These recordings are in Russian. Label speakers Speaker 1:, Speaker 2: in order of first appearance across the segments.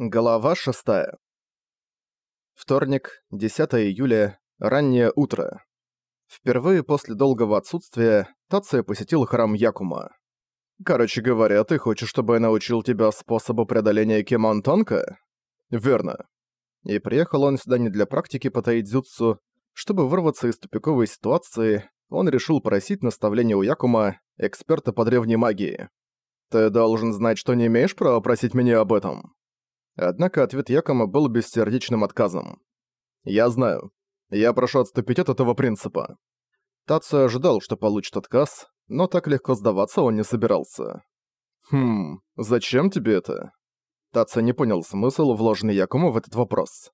Speaker 1: Глава 6. Вторник, 10 июля, раннее утро. Впервые после долгого отсутствия Тация посетил храм Якума. «Короче говоря, ты хочешь, чтобы я научил тебя способу преодоления Кимонтонка?» «Верно». И приехал он сюда не для практики по тайдзюцу. Чтобы вырваться из тупиковой ситуации, он решил просить наставления у Якума, эксперта по древней магии. «Ты должен знать, что не имеешь права просить меня об этом». Однако ответ Якома был бессердечным отказом. «Я знаю. Я прошу отступить от этого принципа». Тацу ожидал, что получит отказ, но так легко сдаваться он не собирался. «Хм, зачем тебе это?» Тацу не понял смысл, вложенный Якому в этот вопрос.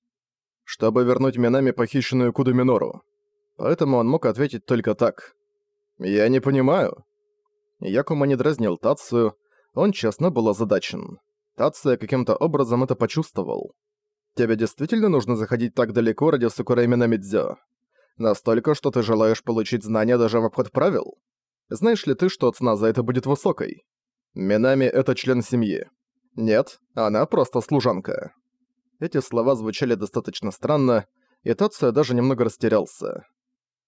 Speaker 1: «Чтобы вернуть Минами похищенную Куду Минору». Поэтому он мог ответить только так. «Я не понимаю». Якума не дразнил Тацию, он честно был озадачен. Тация каким-то образом это почувствовал. Тебе действительно нужно заходить так далеко ради Сукуреми Намидзё? Настолько, что ты желаешь получить знания даже в обход правил? Знаешь ли ты, что цена за это будет высокой? Минами — это член семьи. Нет, она просто служанка. Эти слова звучали достаточно странно, и Тация даже немного растерялся.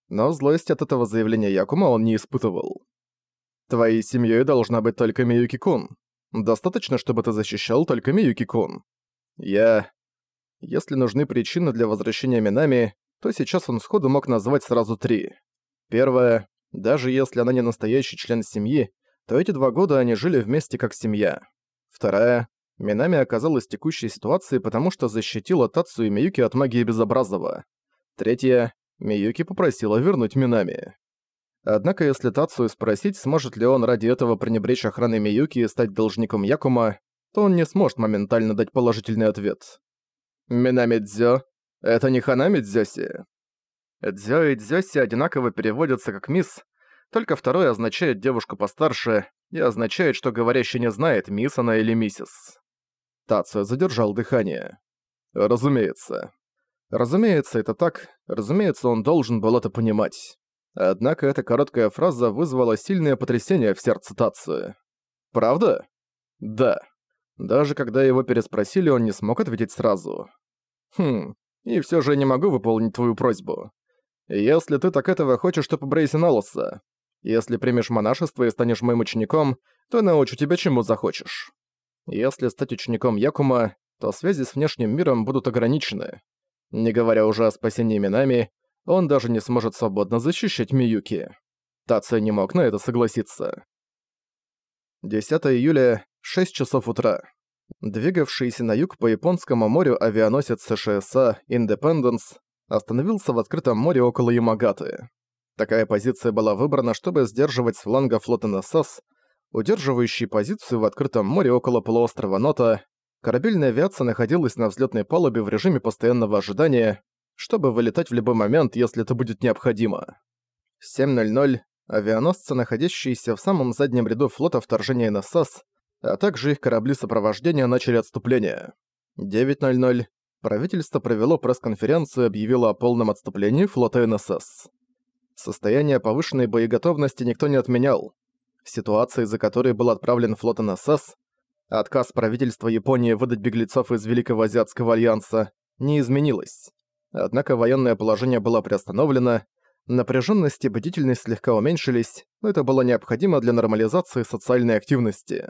Speaker 1: Но злость от этого заявления Якума он не испытывал. Твоей семьей должна быть только Миюки-кун. Достаточно, чтобы ты защищал только Миюки-кун. Я... Если нужны причины для возвращения Минами, то сейчас он сходу мог назвать сразу три. Первое. Даже если она не настоящий член семьи, то эти два года они жили вместе как семья. Вторая. Минами оказалась в текущей ситуации, потому что защитила Тацу и Миюки от магии Безобразова. Третье. Миюки попросила вернуть Минами. Однако если Тацию спросить, сможет ли он ради этого пренебречь охраной Миюки и стать должником Якума, то он не сможет моментально дать положительный ответ. Минами Дзё — это не Ханами Дзёси. Дзё и Дзёси одинаково переводятся как «мисс», только второе означает девушку постарше и означает, что говорящий не знает, мисс она или миссис. Тацию задержал дыхание. Разумеется. Разумеется, это так. Разумеется, он должен был это понимать. Однако эта короткая фраза вызвала сильное потрясение в сердце Тацию. «Правда?» «Да». Даже когда его переспросили, он не смог ответить сразу. «Хм, и все же не могу выполнить твою просьбу. Если ты так этого хочешь, то побрейся на лоса. Если примешь монашество и станешь моим учеником, то научу тебя чему захочешь. Если стать учеником Якума, то связи с внешним миром будут ограничены. Не говоря уже о спасении именами, он даже не сможет свободно защищать Миюки. Тация не мог на это согласиться. 10 июля, 6 часов утра. Двигавшийся на юг по Японскому морю авианосец СШСА «Индепенденс» остановился в открытом море около Ямагаты. Такая позиция была выбрана, чтобы сдерживать с фланга флота НСС, удерживающий позицию в открытом море около полуострова Нота. Корабельная авиация находилась на взлетной палубе в режиме постоянного ожидания, чтобы вылетать в любой момент, если это будет необходимо. 7.00 авианосцы, находящиеся в самом заднем ряду флота вторжения НСС, а также их корабли сопровождения начали отступление. 9.00 правительство провело пресс-конференцию и объявило о полном отступлении флота НСС. Состояние повышенной боеготовности никто не отменял. Ситуация, из-за которой был отправлен флот НСС, отказ правительства Японии выдать беглецов из Великого Азиатского Альянса, не изменилась. Однако военное положение было приостановлено, напряженность и бдительность слегка уменьшились, но это было необходимо для нормализации социальной активности.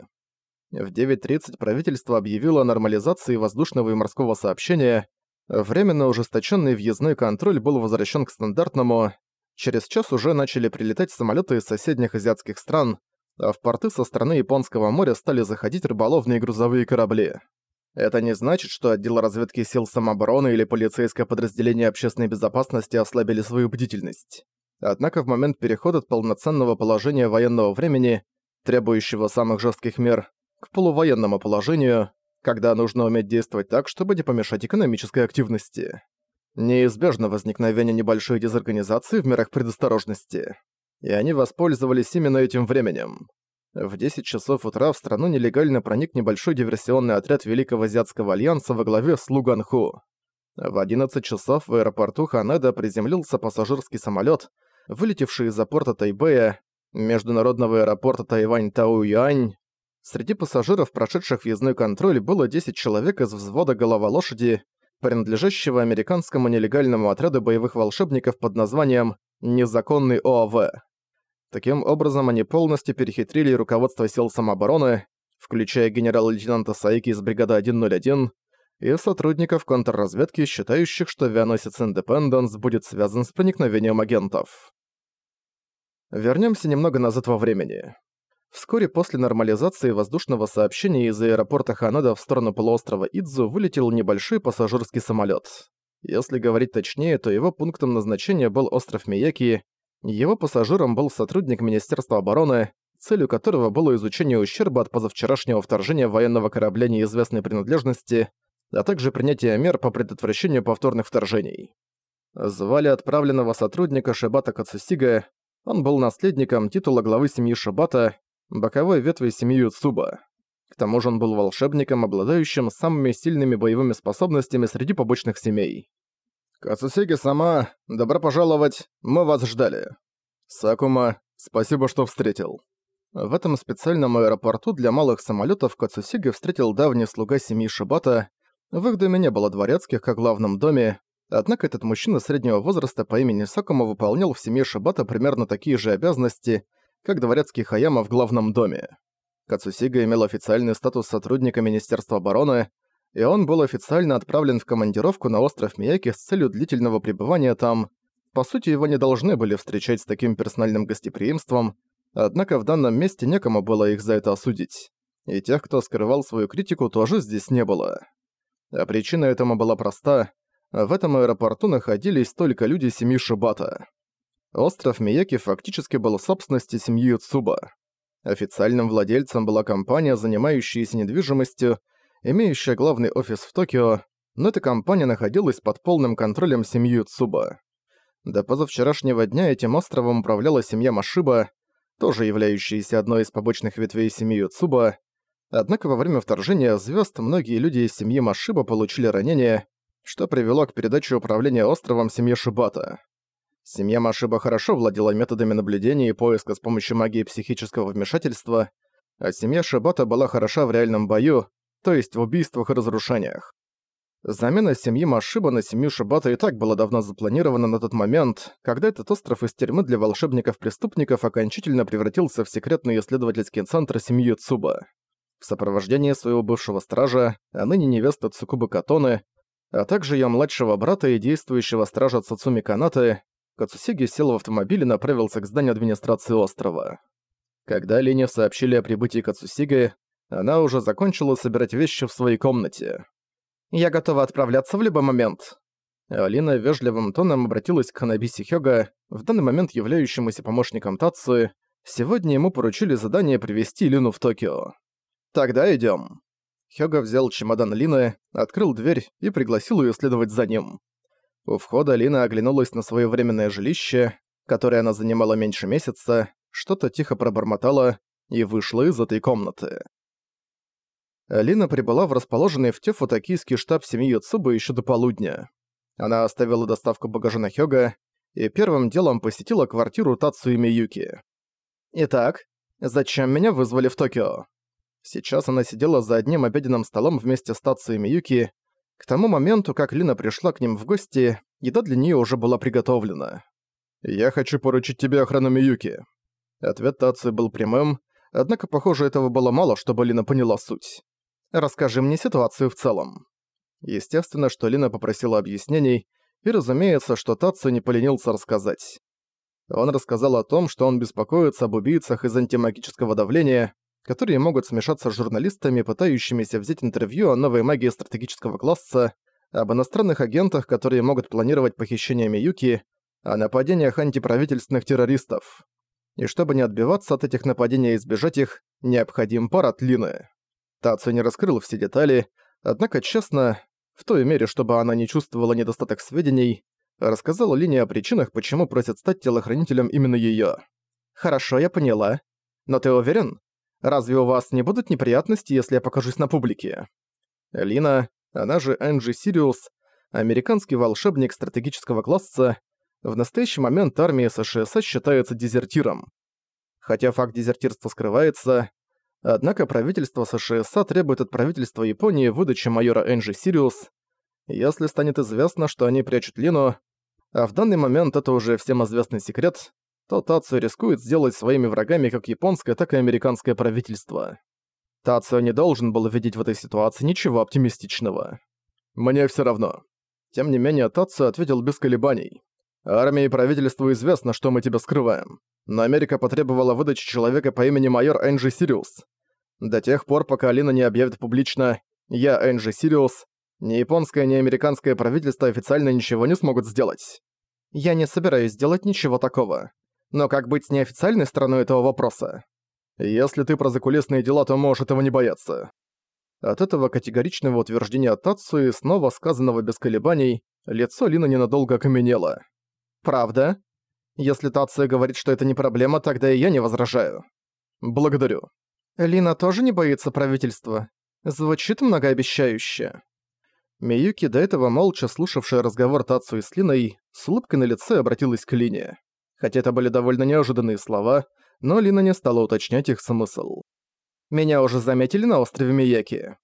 Speaker 1: В 9.30 правительство объявило о нормализации воздушного и морского сообщения, временно ужесточенный въездной контроль был возвращен к стандартному, через час уже начали прилетать самолеты из соседних азиатских стран, а в порты со стороны Японского моря стали заходить рыболовные грузовые корабли. Это не значит, что отдел разведки сил самообороны или полицейское подразделение общественной безопасности ослабили свою бдительность. Однако в момент перехода от полноценного положения военного времени, требующего самых жестких мер, к полувоенному положению, когда нужно уметь действовать так, чтобы не помешать экономической активности. Неизбежно возникновение небольшой дезорганизации в мерах предосторожности. И они воспользовались именно этим временем. В 10 часов утра в страну нелегально проник небольшой диверсионный отряд Великого Азиатского Альянса во главе с Луганху. В 11 часов в аэропорту Ханеда приземлился пассажирский самолет, вылетевший из-за порта Тайбэя, международного аэропорта Тайвань-Тау-Юань, Среди пассажиров, прошедших въездной контроль, было 10 человек из взвода «Голова лошади», принадлежащего американскому нелегальному отряду боевых волшебников под названием «Незаконный ОАВ». Таким образом, они полностью перехитрили руководство сил самообороны, включая генерал-лейтенанта Саики из бригады 101 и сотрудников контрразведки, считающих, что авианосец Индепенденс будет связан с проникновением агентов. Вернемся немного назад во времени. Вскоре после нормализации воздушного сообщения из аэропорта Ханада в сторону полуострова Идзу вылетел небольшой пассажирский самолет. Если говорить точнее, то его пунктом назначения был остров Мияки, его пассажиром был сотрудник Министерства обороны, целью которого было изучение ущерба от позавчерашнего вторжения военного корабля неизвестной принадлежности, а также принятие мер по предотвращению повторных вторжений. Звали отправленного сотрудника Шибата Кацусига, он был наследником титула главы семьи Шибата, боковой ветви семьи Цуба. К тому же он был волшебником, обладающим самыми сильными боевыми способностями среди побочных семей. «Кацусиги сама, добро пожаловать, мы вас ждали. Сакума, спасибо, что встретил». В этом специальном аэропорту для малых самолетов Кацусиги встретил давний слуга семьи Шибата. В их доме не было дворецких, как в главном доме, однако этот мужчина среднего возраста по имени Сакума выполнял в семье Шибата примерно такие же обязанности, как дворецкий Хаяма в главном доме. Кацусига имел официальный статус сотрудника Министерства обороны, и он был официально отправлен в командировку на остров Мияки с целью длительного пребывания там. По сути, его не должны были встречать с таким персональным гостеприимством, однако в данном месте некому было их за это осудить. И тех, кто скрывал свою критику, тоже здесь не было. А причина этому была проста. В этом аэропорту находились только люди семьи Шибата. Остров Мияки фактически был собственностью семьи Цуба. Официальным владельцем была компания, занимающаяся недвижимостью, имеющая главный офис в Токио, но эта компания находилась под полным контролем семьи Цуба. До позавчерашнего дня этим островом управляла семья Машиба, тоже являющаяся одной из побочных ветвей семьи Цуба, однако во время вторжения звезд многие люди из семьи Машиба получили ранения, что привело к передаче управления островом семье Шибата. Семья Машиба хорошо владела методами наблюдения и поиска с помощью магии психического вмешательства, а семья Шибата была хороша в реальном бою, то есть в убийствах и разрушениях. Замена семьи Машиба на семью Шибата и так была давно запланирована на тот момент, когда этот остров из тюрьмы для волшебников-преступников окончательно превратился в секретный исследовательский центр семьи Цуба. В сопровождении своего бывшего стража, а ныне невесты Цукубы Катоны, а также ее младшего брата и действующего стража Цуцуми Канаты, Кацусиги сел в автомобиль и направился к зданию администрации острова. Когда Лене сообщили о прибытии Кацусиги, она уже закончила собирать вещи в своей комнате. «Я готова отправляться в любой момент». Алина вежливым тоном обратилась к Ханабиси Хёга, в данный момент являющемуся помощником Тацуи. Сегодня ему поручили задание привести Лину в Токио. «Тогда идём». Хёга взял чемодан Лины, открыл дверь и пригласил её следовать за ним. У входа Лина оглянулась на своё временное жилище, которое она занимала меньше месяца, что-то тихо пробормотала и вышла из этой комнаты. Лина прибыла в расположенный в Тёфу токийский штаб семьи Юцубы ещё до полудня. Она оставила доставку багажа на Хёга и первым делом посетила квартиру Тацу и Миюки. «Итак, зачем меня вызвали в Токио?» Сейчас она сидела за одним обеденным столом вместе с Тацу и Миюки, к тому моменту, как Лина пришла к ним в гости, еда для нее уже была приготовлена. «Я хочу поручить тебе охрану Миюки». Ответ Таци был прямым, однако, похоже, этого было мало, чтобы Лина поняла суть. «Расскажи мне ситуацию в целом». Естественно, что Лина попросила объяснений, и разумеется, что Тацу не поленился рассказать. Он рассказал о том, что он беспокоится об убийцах из антимагического давления, которые могут смешаться с журналистами, пытающимися взять интервью о новой магии стратегического класса, об иностранных агентах, которые могут планировать похищение Миюки, о нападениях антиправительственных террористов. И чтобы не отбиваться от этих нападений и избежать их, необходим парад Лины. Тацу не раскрыл все детали, однако честно, в той мере, чтобы она не чувствовала недостаток сведений, рассказала Лине о причинах, почему просят стать телохранителем именно её. «Хорошо, я поняла. Но ты уверен? Разве у вас не будут неприятности, если я покажусь на публике?» Лина, она же Энджи Сириус, американский волшебник стратегического класса, в настоящий момент армия США считается дезертиром. Хотя факт дезертирства скрывается, Однако правительство США требует от правительства Японии выдачи майора Энджи Сириус. Если станет известно, что они прячут Лину, а в данный момент это уже всем известный секрет, то Тацию рискует сделать своими врагами как японское, так и американское правительство. Тацио не должен был видеть в этой ситуации ничего оптимистичного. «Мне все равно». Тем не менее, Тацио ответил без колебаний. «Армии и правительству известно, что мы тебя скрываем. Но Америка потребовала выдачи человека по имени майор Энджи Сириус. До тех пор, пока Алина не объявит публично «Я Энджи Сириус», ни японское, ни американское правительство официально ничего не смогут сделать. Я не собираюсь делать ничего такого. Но как быть с неофициальной стороной этого вопроса? Если ты про закулисные дела, то можешь этого не бояться. От этого категоричного утверждения Тацуи, снова сказанного без колебаний, лицо Лина ненадолго окаменело. «Правда? Если Тация говорит, что это не проблема, тогда и я не возражаю. Благодарю». Лина тоже не боится правительства? Звучит многообещающе. Миюки, до этого молча слушавшая разговор Тацуи с Линой, с улыбкой на лице обратилась к Лине. Хотя это были довольно неожиданные слова, но Лина не стала уточнять их смысл. «Меня уже заметили на острове Мияки.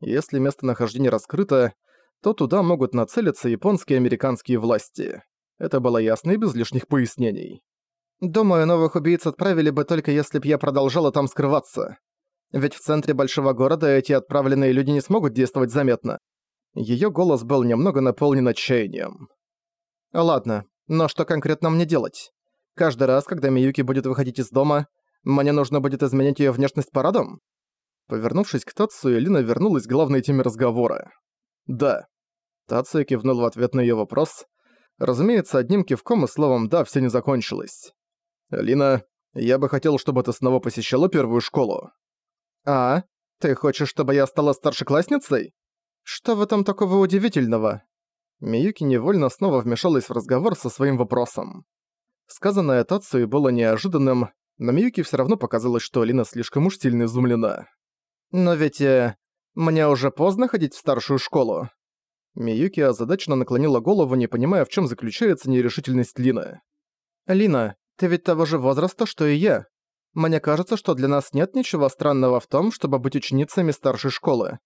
Speaker 1: Если местонахождение раскрыто, то туда могут нацелиться японские и американские власти. Это было ясно и без лишних пояснений. Думаю, новых убийц отправили бы только если б я продолжала там скрываться. Ведь в центре большого города эти отправленные люди не смогут действовать заметно. Её голос был немного наполнен отчаянием. Ладно, но что конкретно мне делать? Каждый раз, когда Миюки будет выходить из дома, мне нужно будет изменить её внешность парадом? Повернувшись к Тацу, Элина вернулась к главной теме разговора. «Да». Тацу кивнул в ответ на её вопрос. Разумеется, одним кивком и словом «да» всё не закончилось. «Лина, я бы хотел, чтобы ты снова посещала первую школу». «А? Ты хочешь, чтобы я стала старшеклассницей? Что в этом такого удивительного?» Миюки невольно снова вмешалась в разговор со своим вопросом. Сказанное Тацуи было неожиданным, но Миюки всё равно показалось, что Алина слишком уж сильно изумлена. «Но ведь... Э, мне уже поздно ходить в старшую школу». Миюки озадаченно наклонила голову, не понимая, в чём заключается нерешительность Лины. «Лина, ты ведь того же возраста, что и я. Мне кажется, что для нас нет ничего странного в том, чтобы быть ученицами старшей школы.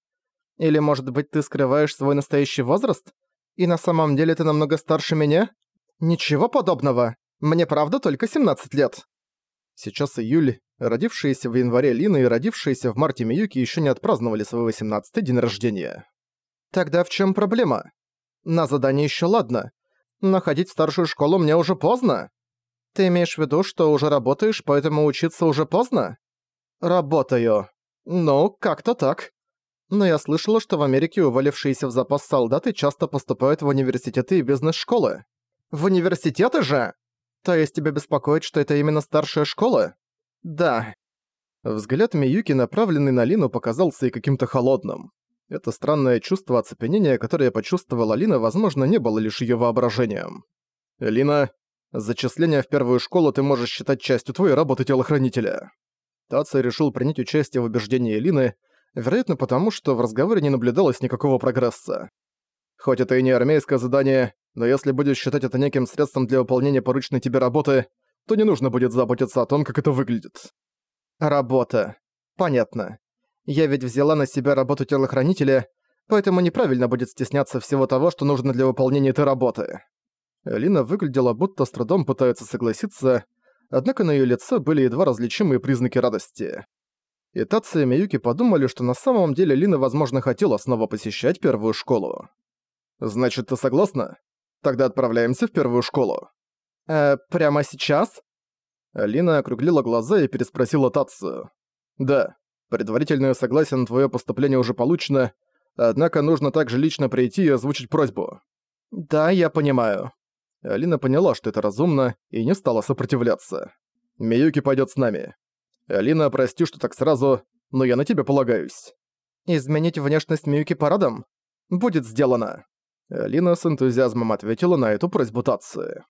Speaker 1: Или, может быть, ты скрываешь свой настоящий возраст? И на самом деле ты намного старше меня? Ничего подобного. Мне правда только 17 лет. Сейчас июль. Родившиеся в январе Лина и родившиеся в марте Миюки еще не отпраздновали свой 18-й день рождения. Тогда в чем проблема? На задание еще ладно. Находить старшую школу мне уже поздно. Ты имеешь в виду, что уже работаешь, поэтому учиться уже поздно? Работаю. Ну, как-то так. Но я слышала, что в Америке увалившиеся в запас солдаты часто поступают в университеты и бизнес-школы. В университеты же? То есть тебя беспокоит, что это именно старшая школа? Да. Взгляд Миюки, направленный на Лину, показался и каким-то холодным. Это странное чувство оцепенения, которое почувствовала Лина, возможно, не было лишь её воображением. «Лина, зачисление в первую школу ты можешь считать частью твоей работы телохранителя». Таци решил принять участие в убеждении Лины, вероятно потому, что в разговоре не наблюдалось никакого прогресса. Хоть это и не армейское задание, но если будешь считать это неким средством для выполнения порученной тебе работы, то не нужно будет заботиться о том, как это выглядит. Работа. Понятно. Я ведь взяла на себя работу телохранителя, поэтому неправильно будет стесняться всего того, что нужно для выполнения этой работы. Лина выглядела, будто с трудом пытается согласиться, однако на её лице были едва различимые признаки радости. И Тация и Миюки подумали, что на самом деле Лина, возможно, хотела снова посещать первую школу. «Значит, ты согласна? Тогда отправляемся в первую школу». «Э, прямо сейчас?» Лина округлила глаза и переспросила Тацию. «Да, предварительное согласие на твое поступление уже получено, однако нужно также лично прийти и озвучить просьбу». «Да, я понимаю». Алина поняла, что это разумно, и не стала сопротивляться. «Миюки пойдет с нами. «Алина, прости, что так сразу, но я на тебя полагаюсь». «Изменить внешность Миюки парадом? Будет сделано». Алина с энтузиазмом ответила на эту просьбу Тации.